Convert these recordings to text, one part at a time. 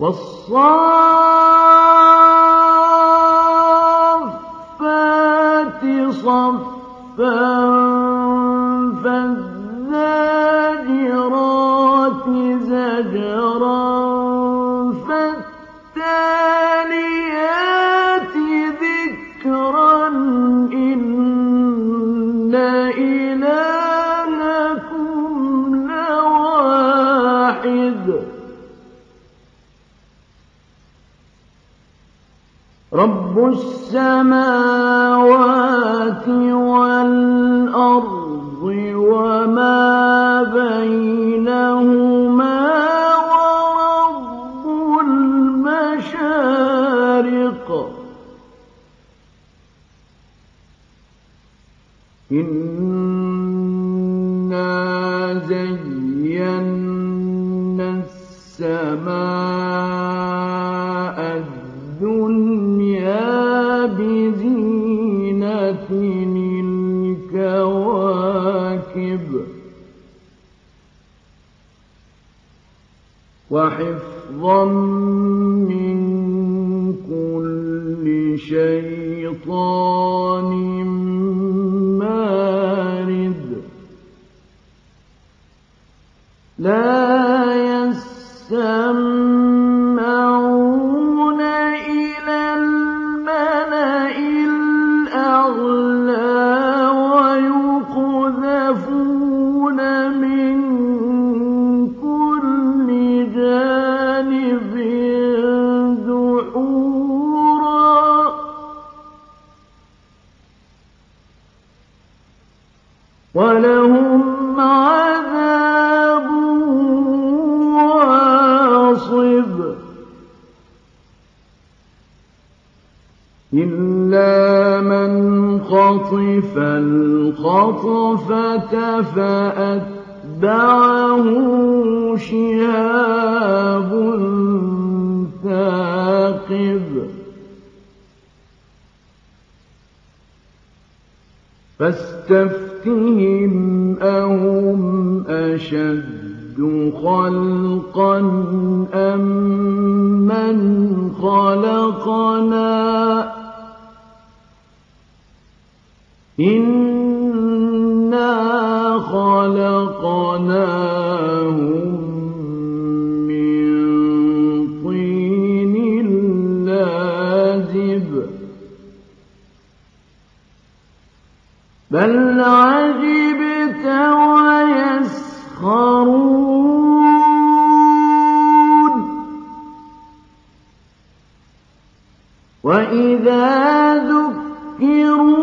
والصفات صَفًّا. السماء حظا من كل شيطان مارد لا الرأفة فأ وإذا ذكروا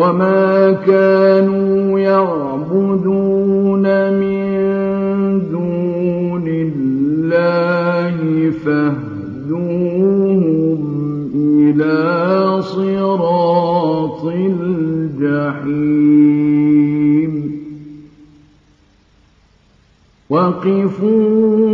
وما كانوا يعبدون من دون الله فاهدوهم إلى صراط الجحيم وقفوهم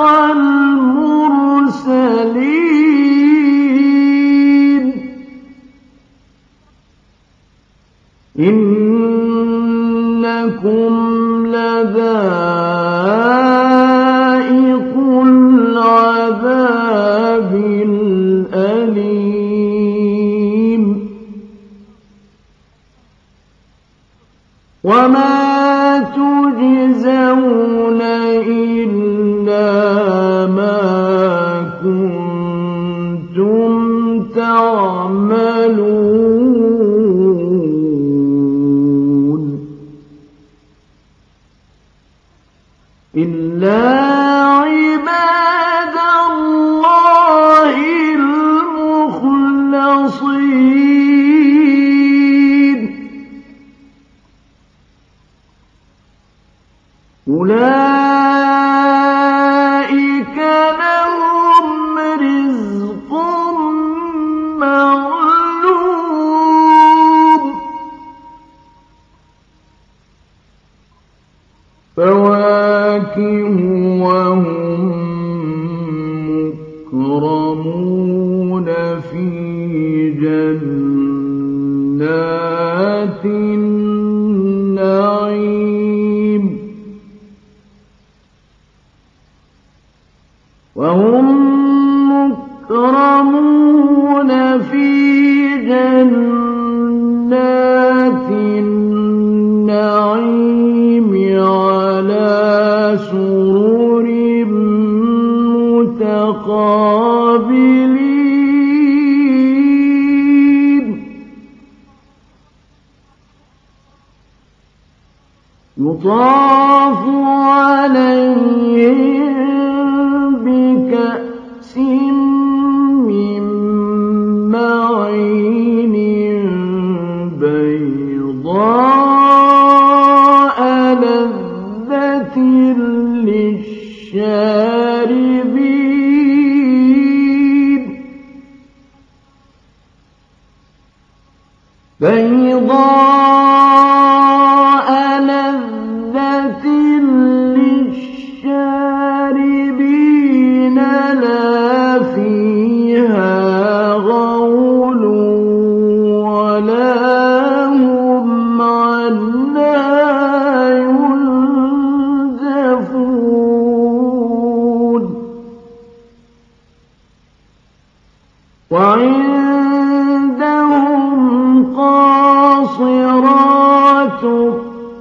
المرسلين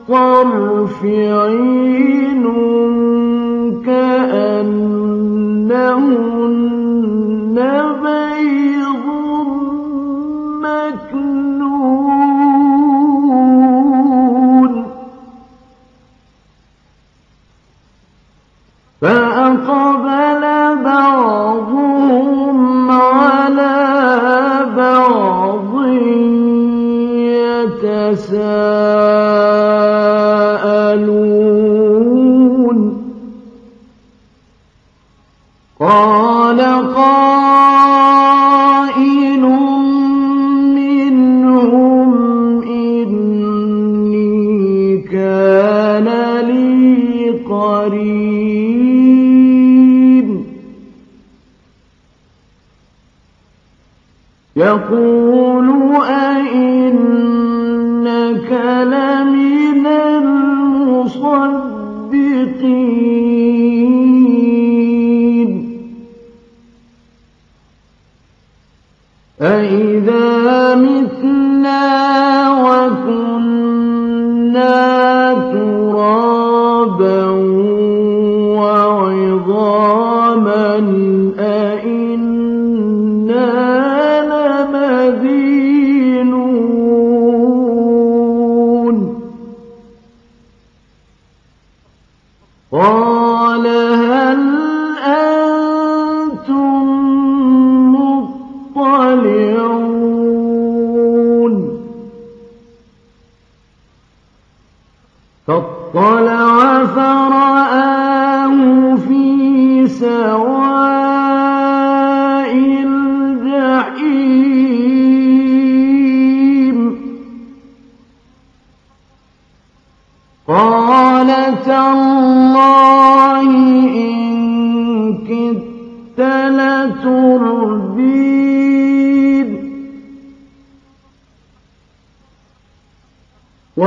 الطرف يقول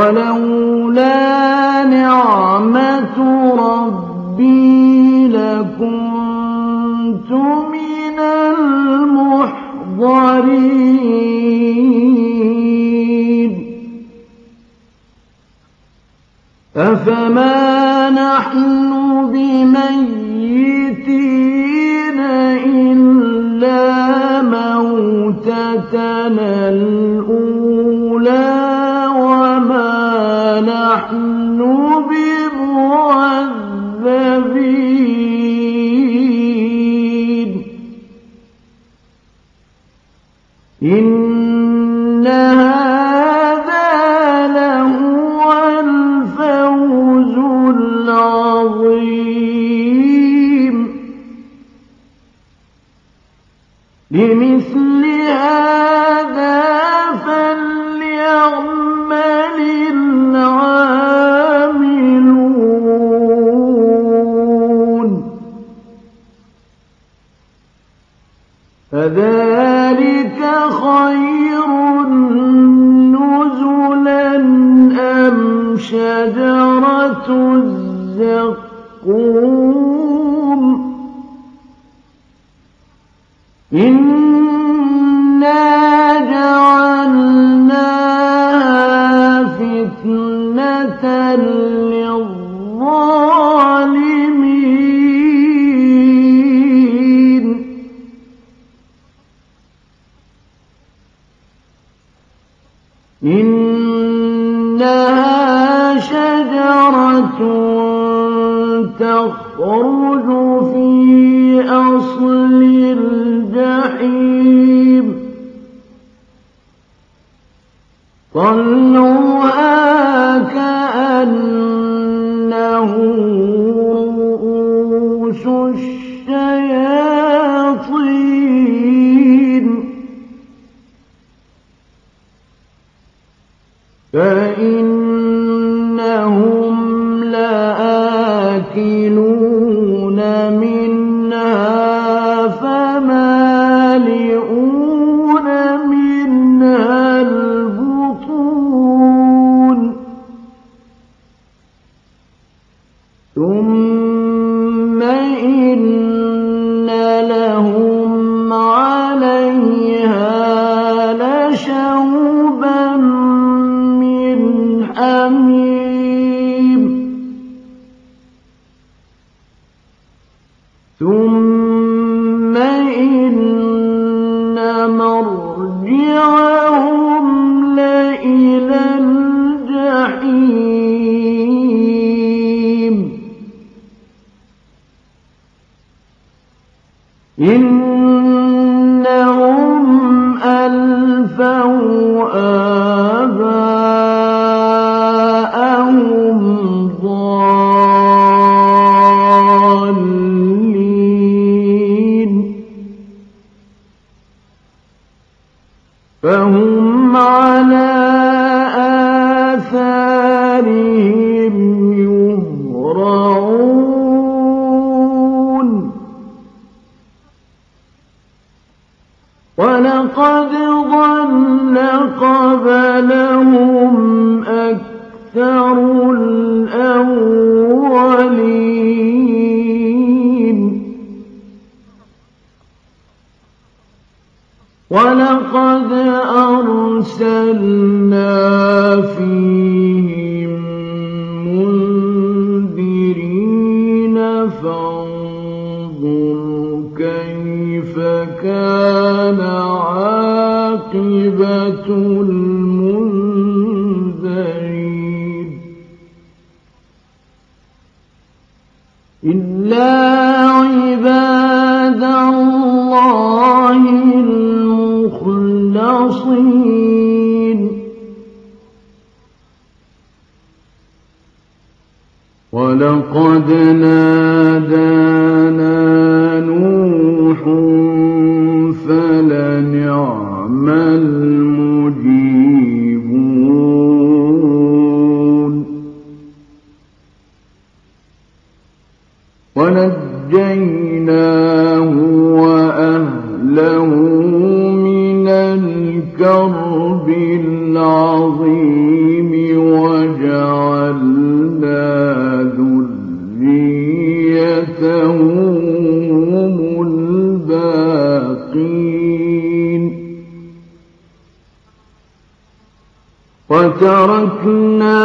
ولو هَٰذَا لَهُوَ الْفَوْزُ الْعَظِيمُ فإن وَلَقَدْ ظن قَبْلَهُمْ أَكْثَرُ الْأَوَّلِينَ. وَلَقَدْ أَرْسَلْنَا فِيهِم عاقبة المنذرين. إلا عباد الله المخلصين. ولقد المتقين وتركنا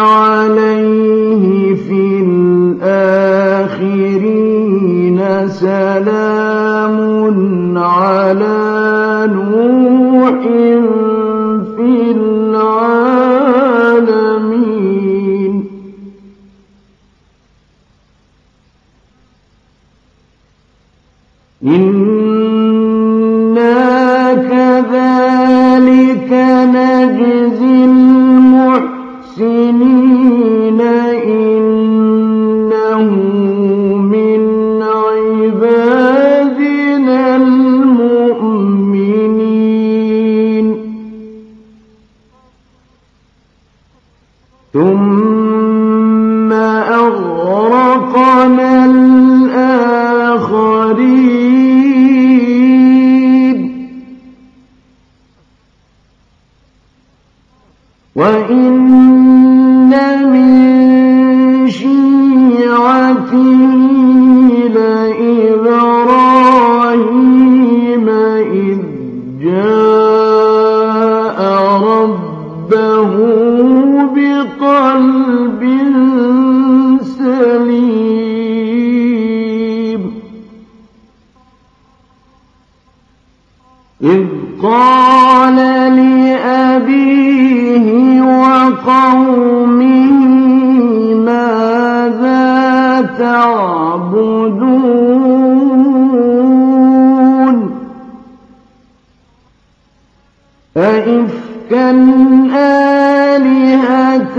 عليه في الآخرين سلام على نوح إذ قال لأبيه وقومه ماذا تعبدون؟ أئفكا آلهة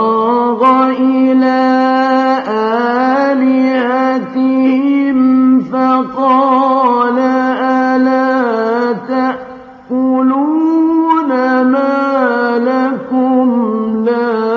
لا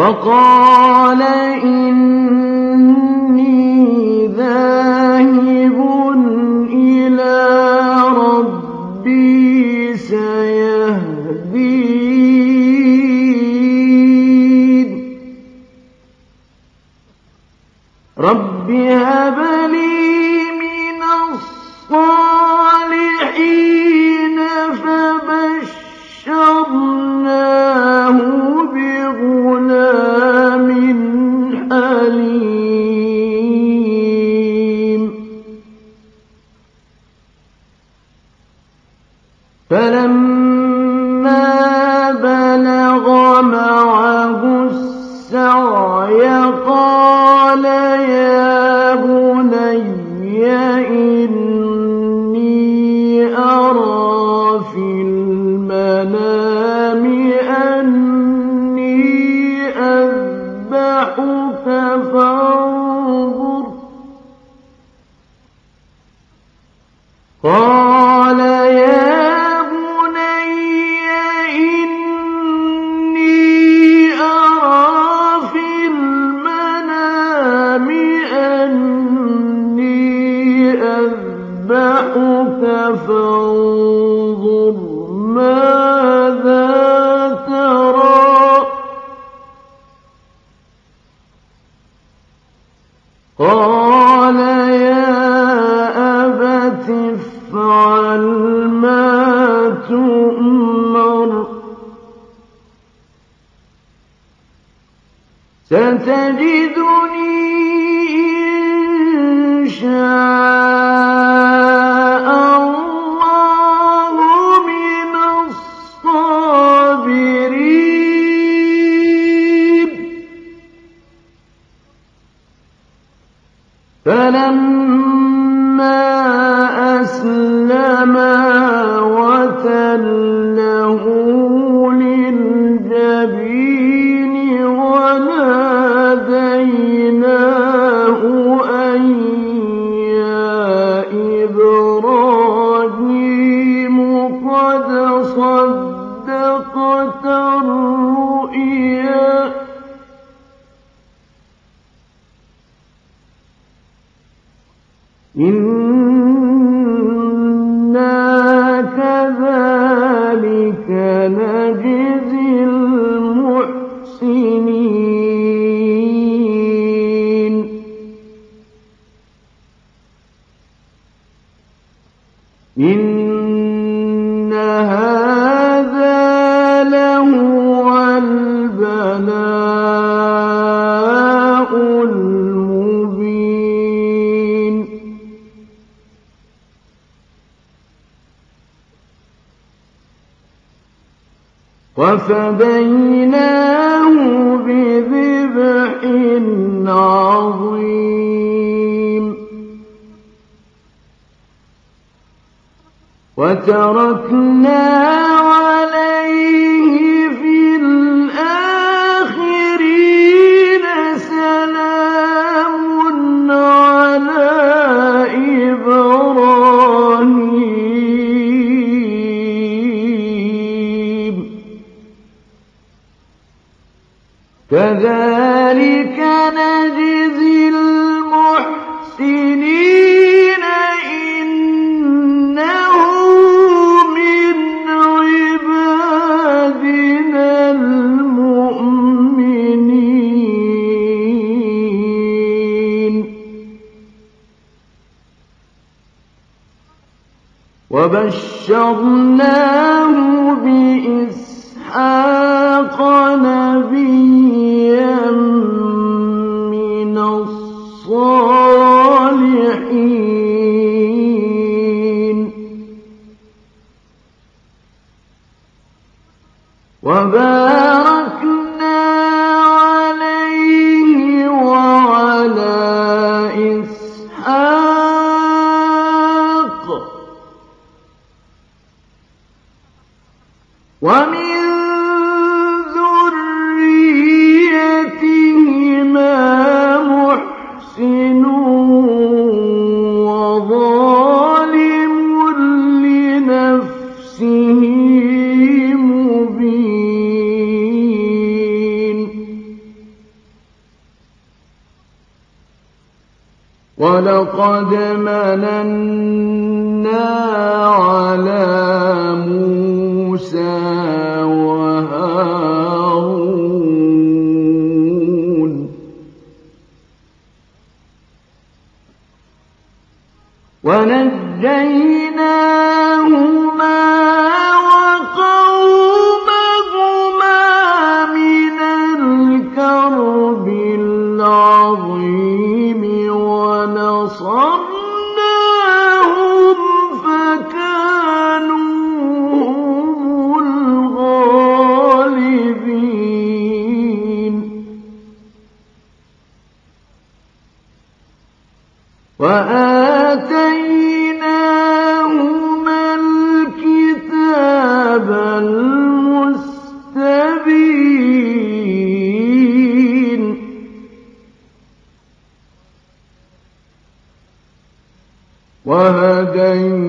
وقال إن أذبحك فانظر ماذا ترى. قال يا أبت افعل ما تؤمر. ستجد إِنَّ هَٰذَا لَهُوَ الْبَلَاءُ الْمُبِينُ وَفَدَيْنَاهُ بِذِبْحٍ عَظِيمٍ وتركنا عليه في الآخرين سلام على إبراهيم. كذلك وبشرناه بإسحاق نبيا من الصالحين وبارك كان وَآتَيْنَاهُمَا الْكِتَابَ الْمُسْتَبِينَ. وَهَدَيْنَاهُمَا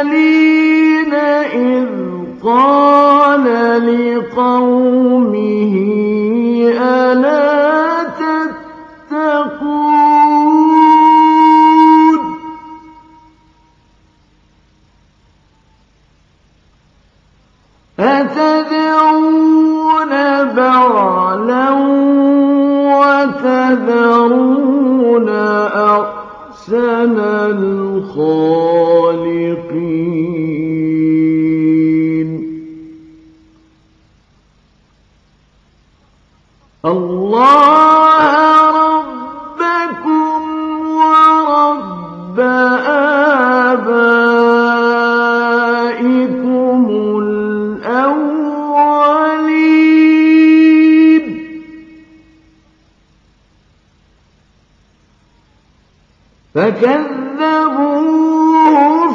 الْعَلِيمِ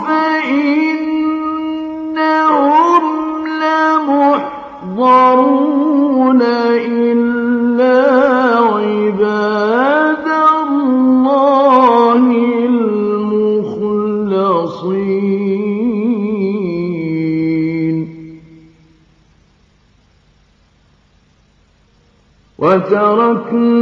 فإنهم لمحضرون إلا عباد الله المخلصين. وتركنا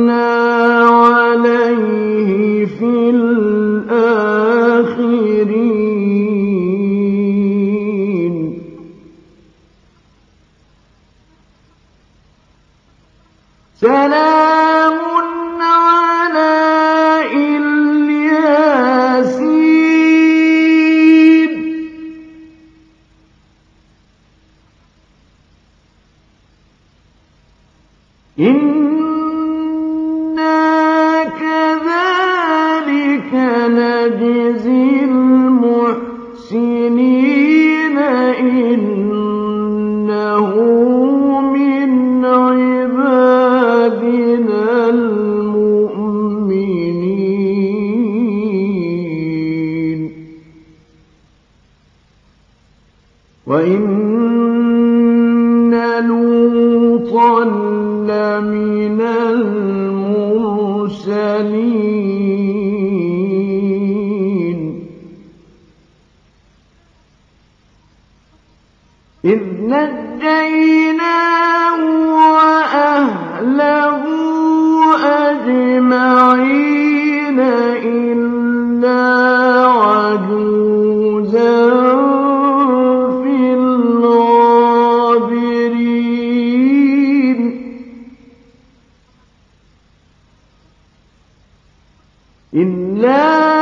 إِلَّا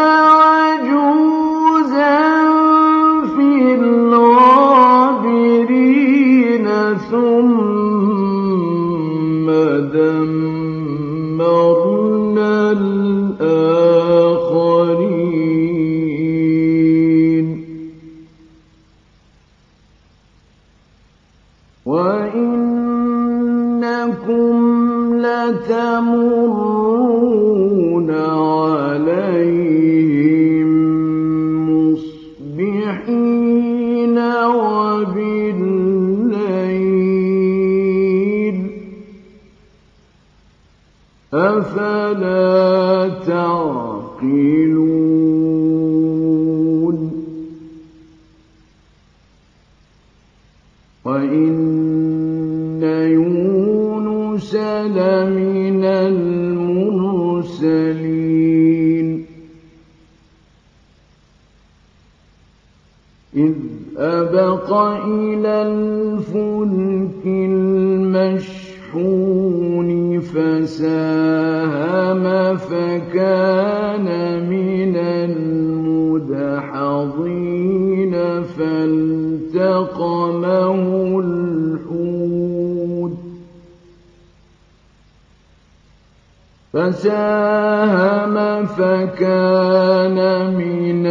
ساهم فكان من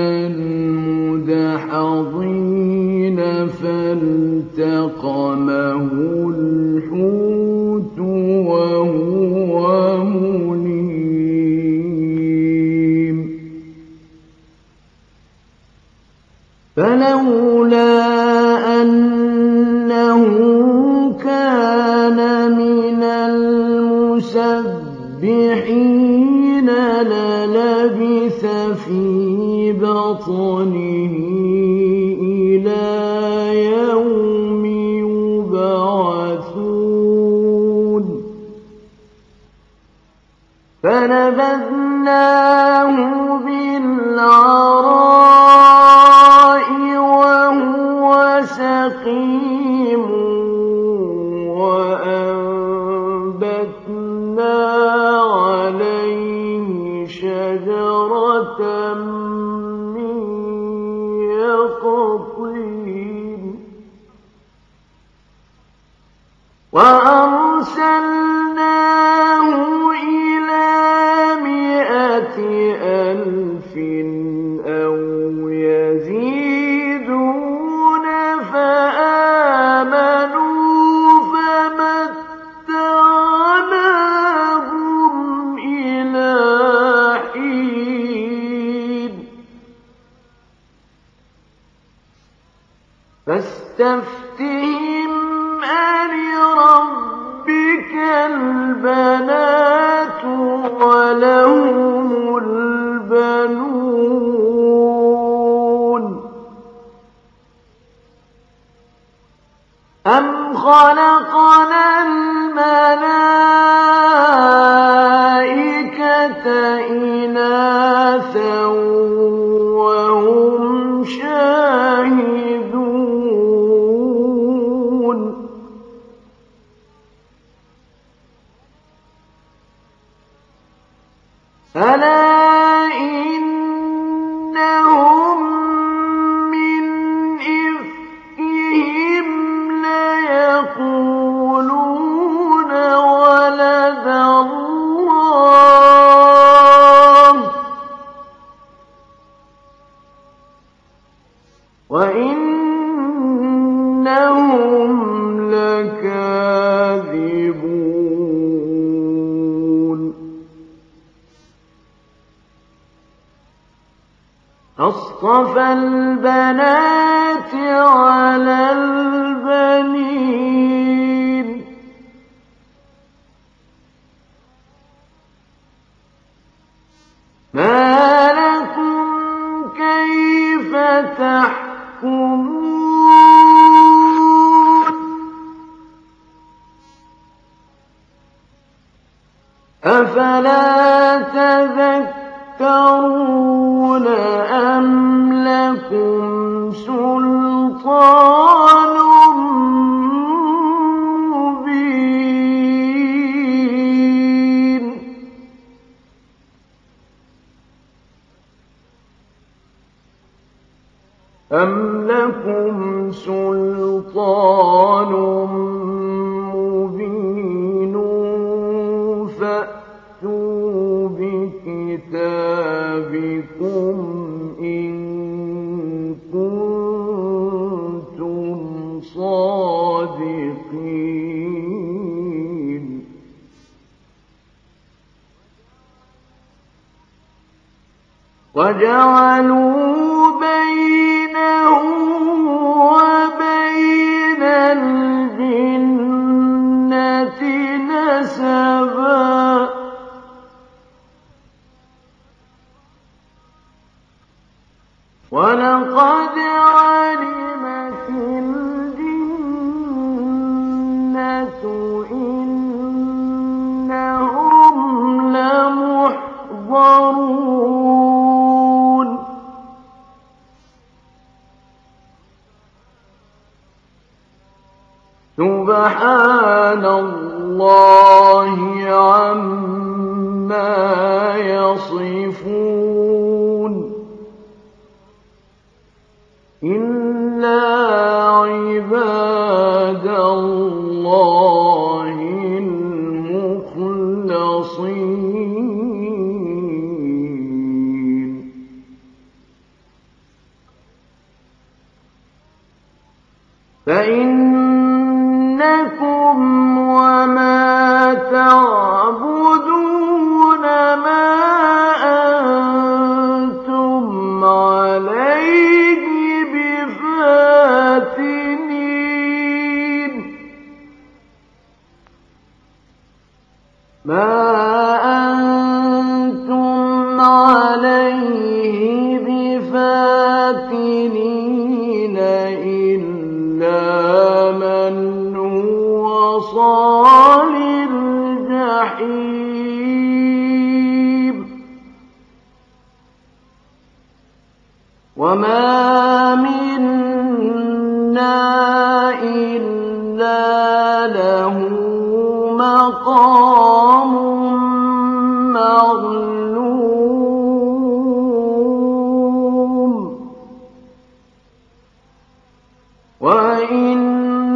تَفْتَرُ تَذَكَّرُونَ أَمْ لَكُمْ سُلْطَانٌ نظر مقام معلوم وإنا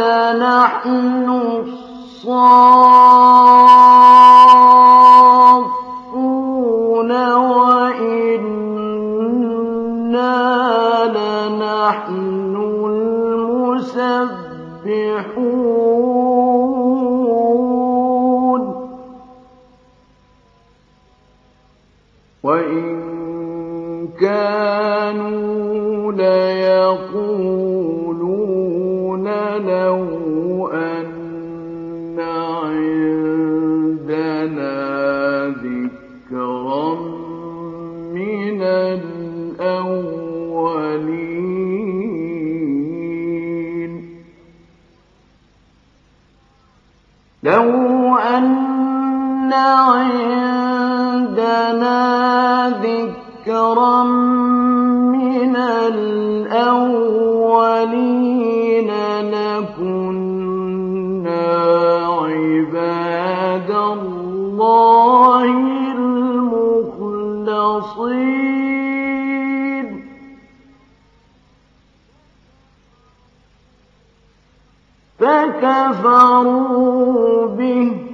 لنحن فكفروا به.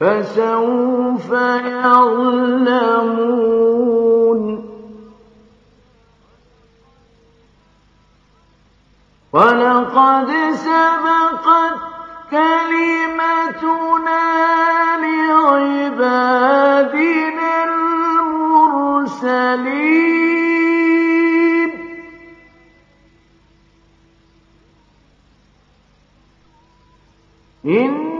فسوف يعلمون. ولقد سبقت كلمتنا لعبادنا المرسلين. إنهم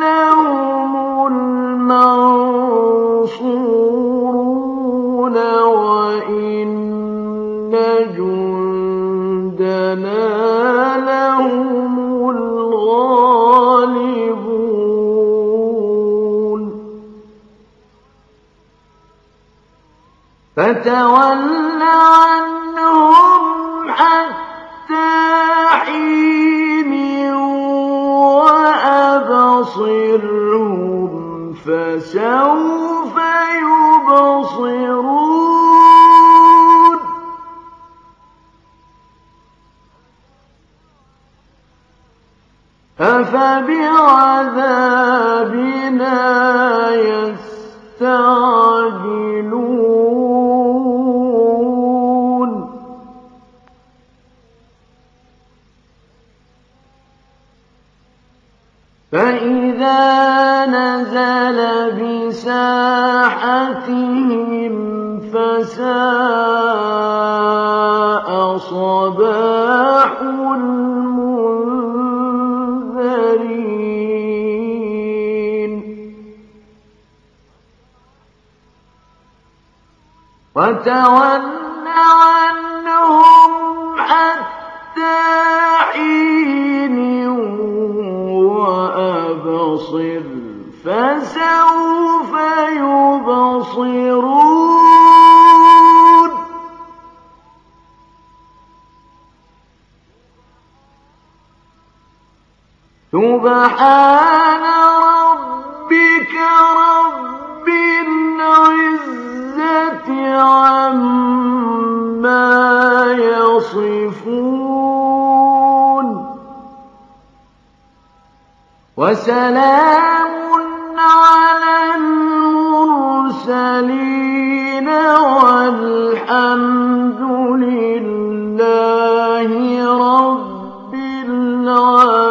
لهم المنصورون وإن جندنا لهم الغالبون فتول عنهم أفبعذابنا يستعجلون. فإذا نزل بساحتهم فساء صباح وتول عنهم حتى حين وأبصر فسوف يبصرون. سبحان ربك رب عَمَّا يَصِفُونَ وَسَلَامٌ عَلَى الْمُرْسَلِينَ وَالْحَمْدُ لِلَّهِ رَبِّ الْعَالَمِينَ